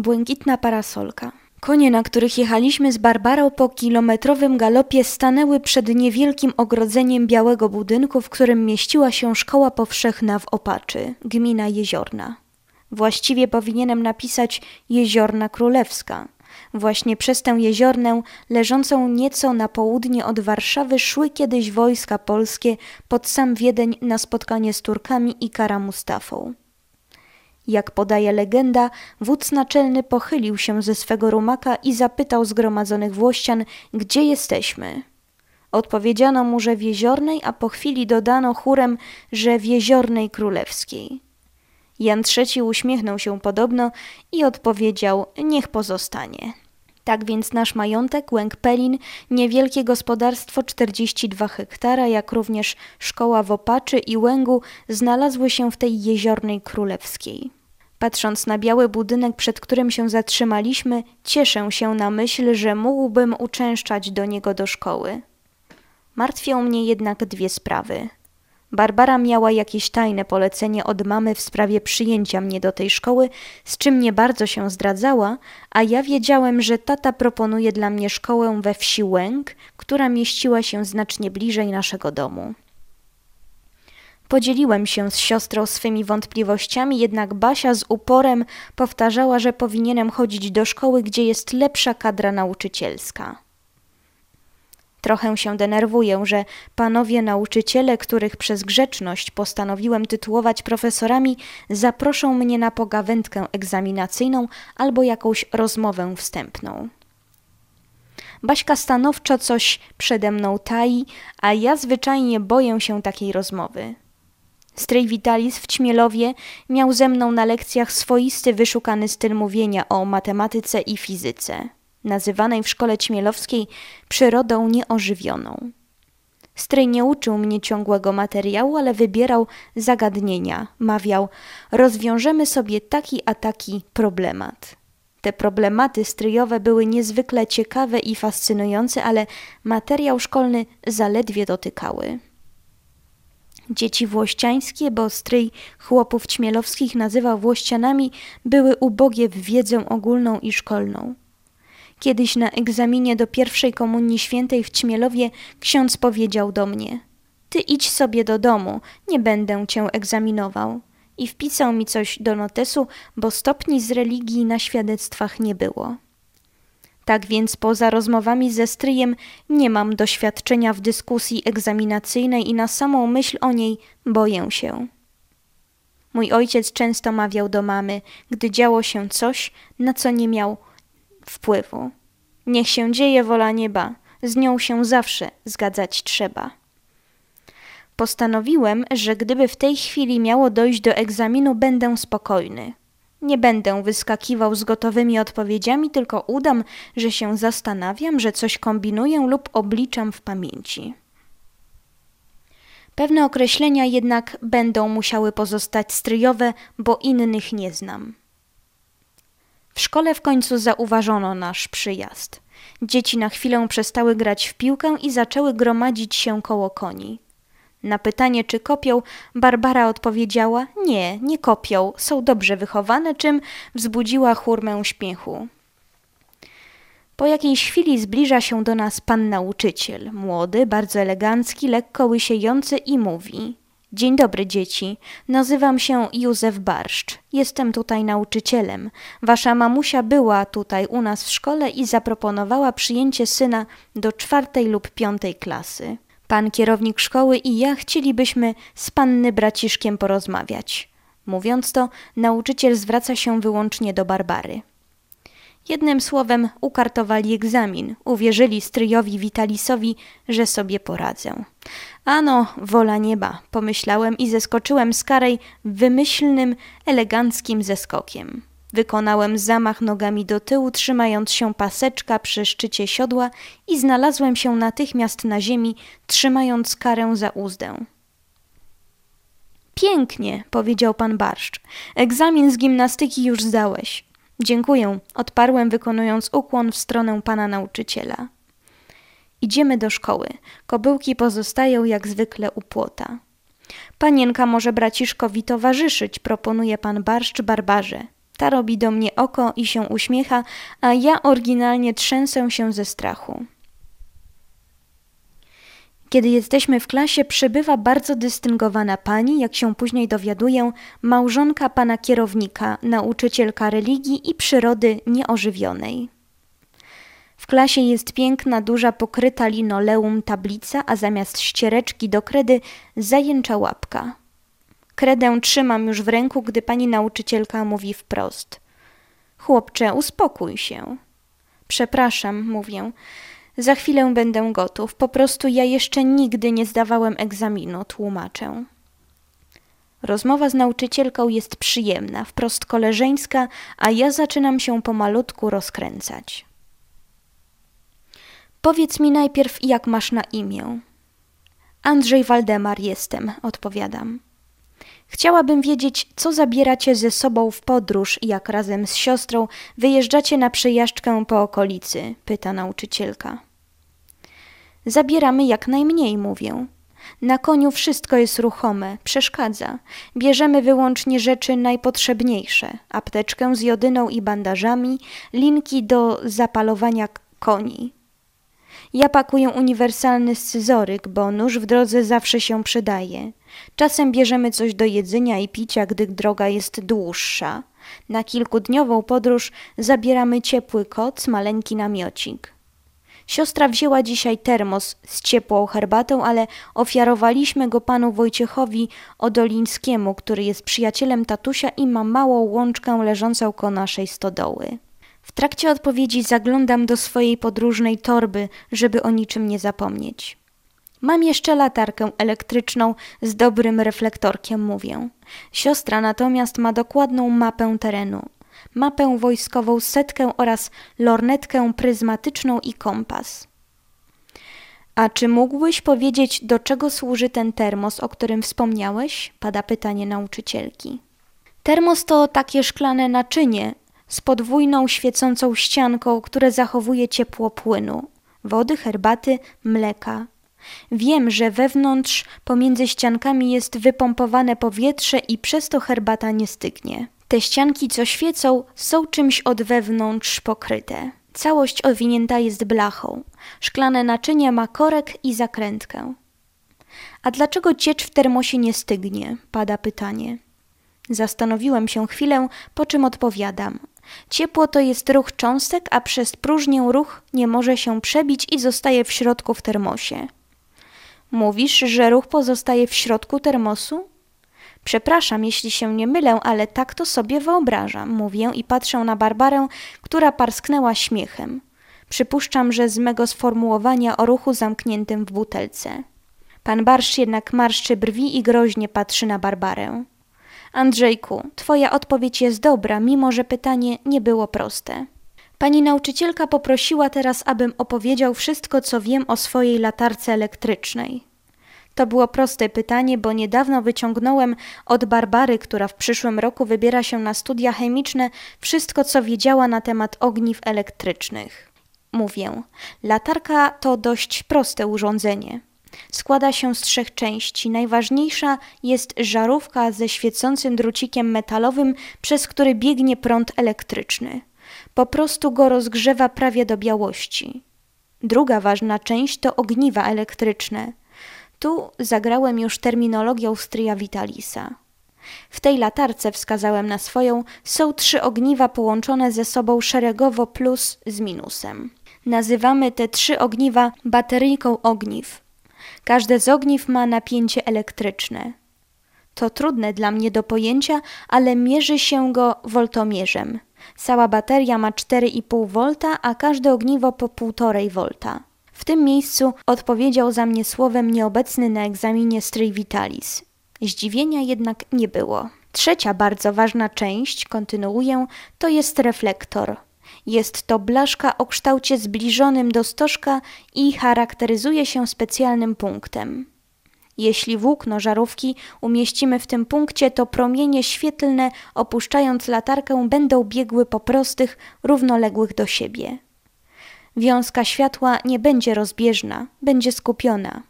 Błękitna parasolka. Konie, na których jechaliśmy z Barbarą po kilometrowym galopie, stanęły przed niewielkim ogrodzeniem białego budynku, w którym mieściła się szkoła powszechna w Opaczy, gmina Jeziorna. Właściwie powinienem napisać Jeziorna Królewska. Właśnie przez tę jeziornę, leżącą nieco na południe od Warszawy, szły kiedyś wojska polskie pod sam Wiedeń na spotkanie z Turkami i Kara Mustafą. Jak podaje legenda, wódz naczelny pochylił się ze swego rumaka i zapytał zgromadzonych włościan, gdzie jesteśmy. Odpowiedziano mu, że w Jeziornej, a po chwili dodano chórem, że w Jeziornej Królewskiej. Jan III uśmiechnął się podobno i odpowiedział: Niech pozostanie. Tak więc nasz majątek, Łęk Pelin, niewielkie gospodarstwo 42 hektara, jak również szkoła w Opaczy i Łęgu znalazły się w tej jeziornej królewskiej. Patrząc na biały budynek, przed którym się zatrzymaliśmy, cieszę się na myśl, że mógłbym uczęszczać do niego do szkoły. Martwią mnie jednak dwie sprawy. Barbara miała jakieś tajne polecenie od mamy w sprawie przyjęcia mnie do tej szkoły, z czym nie bardzo się zdradzała, a ja wiedziałem, że tata proponuje dla mnie szkołę we wsi Łęk, która mieściła się znacznie bliżej naszego domu. Podzieliłem się z siostrą swymi wątpliwościami, jednak Basia z uporem powtarzała, że powinienem chodzić do szkoły, gdzie jest lepsza kadra nauczycielska. Trochę się denerwuję, że panowie nauczyciele, których przez grzeczność postanowiłem tytułować profesorami, zaproszą mnie na pogawędkę egzaminacyjną albo jakąś rozmowę wstępną. Baśka stanowczo coś przede mną tai, a ja zwyczajnie boję się takiej rozmowy. Stryj Witalis w Ćmielowie miał ze mną na lekcjach swoisty, wyszukany styl mówienia o matematyce i fizyce nazywanej w szkole ćmielowskiej przyrodą nieożywioną. Stryj nie uczył mnie ciągłego materiału, ale wybierał zagadnienia. Mawiał, rozwiążemy sobie taki a taki problemat. Te problematy stryjowe były niezwykle ciekawe i fascynujące, ale materiał szkolny zaledwie dotykały. Dzieci włościańskie, bo stryj chłopów ćmielowskich nazywał włościanami, były ubogie w wiedzę ogólną i szkolną. Kiedyś na egzaminie do pierwszej komunii świętej w Ćmielowie ksiądz powiedział do mnie: Ty idź sobie do domu, nie będę cię egzaminował. I wpisał mi coś do notesu, bo stopni z religii na świadectwach nie było. Tak więc poza rozmowami ze stryjem nie mam doświadczenia w dyskusji egzaminacyjnej i na samą myśl o niej boję się. Mój ojciec często mawiał do mamy, gdy działo się coś, na co nie miał wpływu. Niech się dzieje wola nieba, z nią się zawsze zgadzać trzeba. Postanowiłem, że gdyby w tej chwili miało dojść do egzaminu, będę spokojny. Nie będę wyskakiwał z gotowymi odpowiedziami, tylko udam, że się zastanawiam, że coś kombinuję lub obliczam w pamięci. Pewne określenia jednak będą musiały pozostać stryjowe, bo innych nie znam. W szkole w końcu zauważono nasz przyjazd. Dzieci na chwilę przestały grać w piłkę i zaczęły gromadzić się koło koni. Na pytanie, czy kopią, Barbara odpowiedziała: Nie, nie kopią, są dobrze wychowane, czym wzbudziła chórmę śmiechu. Po jakiejś chwili zbliża się do nas pan nauczyciel, młody, bardzo elegancki, lekko łysiejący i mówi: Dzień dobry, dzieci. Nazywam się Józef Barszcz. Jestem tutaj nauczycielem. Wasza mamusia była tutaj u nas w szkole i zaproponowała przyjęcie syna do czwartej lub piątej klasy. Pan kierownik szkoły i ja chcielibyśmy z panny braciszkiem porozmawiać. Mówiąc to, nauczyciel zwraca się wyłącznie do Barbary. Jednym słowem ukartowali egzamin, uwierzyli stryjowi Witalisowi, że sobie poradzę. Ano, wola nieba, pomyślałem i zeskoczyłem z karej wymyślnym, eleganckim zeskokiem. Wykonałem zamach nogami do tyłu, trzymając się paseczka przy szczycie siodła i znalazłem się natychmiast na ziemi, trzymając karę za uzdę. Pięknie, powiedział pan Barszcz. Egzamin z gimnastyki już zdałeś. Dziękuję, odparłem, wykonując ukłon w stronę pana nauczyciela. Idziemy do szkoły. Kobyłki pozostają jak zwykle u płota. Panienka może braciszkowi towarzyszyć, proponuje pan Barszcz Barbarze. Ta robi do mnie oko i się uśmiecha, a ja oryginalnie trzęsę się ze strachu. Kiedy jesteśmy w klasie, przybywa bardzo dystyngowana pani, jak się później dowiaduję, małżonka pana kierownika, nauczycielka religii i przyrody nieożywionej. W klasie jest piękna, duża, pokryta linoleum tablica, a zamiast ściereczki do kredy zajęcza łapka. Kredę trzymam już w ręku, gdy pani nauczycielka mówi wprost. Chłopcze, uspokój się. Przepraszam, mówię. Za chwilę będę gotów. Po prostu ja jeszcze nigdy nie zdawałem egzaminu, tłumaczę. Rozmowa z nauczycielką jest przyjemna, wprost koleżeńska, a ja zaczynam się pomalutku rozkręcać. Powiedz mi najpierw, jak masz na imię. Andrzej Waldemar jestem, odpowiadam. Chciałabym wiedzieć, co zabieracie ze sobą w podróż, jak razem z siostrą wyjeżdżacie na przejażdżkę po okolicy, pyta nauczycielka. Zabieramy jak najmniej, mówię. Na koniu wszystko jest ruchome, przeszkadza. Bierzemy wyłącznie rzeczy najpotrzebniejsze: apteczkę z jodyną i bandażami, linki do zapalowania koni. Ja pakuję uniwersalny scyzoryk, bo nóż w drodze zawsze się przydaje. Czasem bierzemy coś do jedzenia i picia, gdy droga jest dłuższa. Na kilkudniową podróż zabieramy ciepły koc, maleńki namiocik. Siostra wzięła dzisiaj termos z ciepłą herbatą, ale ofiarowaliśmy go panu Wojciechowi Odolińskiemu, który jest przyjacielem tatusia i ma małą łączkę leżącą koło naszej stodoły. W trakcie odpowiedzi zaglądam do swojej podróżnej torby, żeby o niczym nie zapomnieć. Mam jeszcze latarkę elektryczną z dobrym reflektorkiem, mówię. Siostra natomiast ma dokładną mapę terenu. Mapę wojskową, setkę oraz lornetkę pryzmatyczną i kompas. A czy mógłbyś powiedzieć, do czego służy ten termos, o którym wspomniałeś? Pada pytanie nauczycielki. Termos to takie szklane naczynie z podwójną świecącą ścianką, które zachowuje ciepło płynu, wody, herbaty, mleka. Wiem, że wewnątrz pomiędzy ściankami jest wypompowane powietrze i przez to herbata nie stygnie. Te ścianki, co świecą, są czymś od wewnątrz pokryte. Całość owinięta jest blachą. Szklane naczynie ma korek i zakrętkę. A dlaczego ciecz w termosie nie stygnie? pada pytanie. Zastanowiłem się chwilę, po czym odpowiadam. Ciepło to jest ruch cząstek, a przez próżnię ruch nie może się przebić i zostaje w środku w termosie. Mówisz, że ruch pozostaje w środku termosu? Przepraszam, jeśli się nie mylę, ale tak to sobie wyobrażam, mówię i patrzę na Barbarę, która parsknęła śmiechem. Przypuszczam, że z mego sformułowania o ruchu zamkniętym w butelce. Pan Barsz jednak marszczy brwi i groźnie patrzy na Barbarę. Andrzejku, twoja odpowiedź jest dobra, mimo że pytanie nie było proste. Pani nauczycielka poprosiła teraz, abym opowiedział wszystko, co wiem o swojej latarce elektrycznej. To było proste pytanie, bo niedawno wyciągnąłem od Barbary, która w przyszłym roku wybiera się na studia chemiczne, wszystko, co wiedziała na temat ogniw elektrycznych. Mówię, latarka to dość proste urządzenie. Składa się z trzech części. Najważniejsza jest żarówka ze świecącym drucikiem metalowym, przez który biegnie prąd elektryczny. Po prostu go rozgrzewa prawie do białości. Druga ważna część to ogniwa elektryczne. Tu zagrałem już terminologią stryja Vitalisa. W tej latarce wskazałem na swoją, są trzy ogniwa połączone ze sobą szeregowo plus z minusem. Nazywamy te trzy ogniwa bateryjką ogniw. Każde z ogniw ma napięcie elektryczne. To trudne dla mnie do pojęcia, ale mierzy się go woltomierzem. Cała bateria ma 4,5 V, a każde ogniwo po 1,5 V. W tym miejscu odpowiedział za mnie słowem nieobecny na egzaminie stryj vitalis. Zdziwienia jednak nie było. Trzecia bardzo ważna część, kontynuuję, to jest reflektor. Jest to blaszka o kształcie zbliżonym do stożka i charakteryzuje się specjalnym punktem. Jeśli włókno żarówki umieścimy w tym punkcie, to promienie świetlne, opuszczając latarkę, będą biegły po prostych, równoległych do siebie. Wiązka światła nie będzie rozbieżna, będzie skupiona.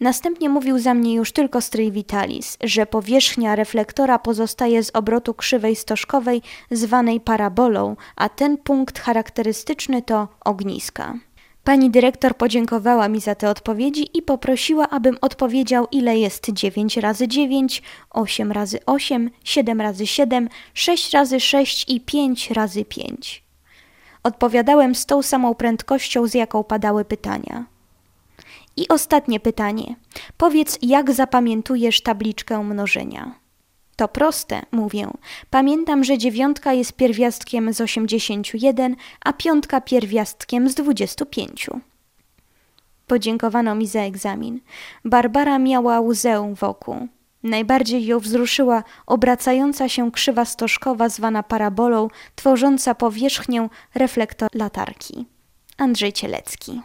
Następnie mówił za mnie już tylko stryj Vitalis, że powierzchnia reflektora pozostaje z obrotu krzywej stożkowej zwanej parabolą, a ten punkt charakterystyczny to ogniska. Pani dyrektor podziękowała mi za te odpowiedzi i poprosiła, abym odpowiedział, ile jest 9 razy 9, 8 razy 8, 7 razy 7, 6 razy 6 i 5 razy 5. Odpowiadałem z tą samą prędkością, z jaką padały pytania. I ostatnie pytanie. Powiedz, jak zapamiętujesz tabliczkę mnożenia? To proste, mówię. Pamiętam, że dziewiątka jest pierwiastkiem z 81, a piątka pierwiastkiem z 25. Podziękowano mi za egzamin. Barbara miała łzę wokół. Najbardziej ją wzruszyła obracająca się krzywa stożkowa zwana parabolą, tworząca powierzchnię reflektor latarki. Andrzej Cielecki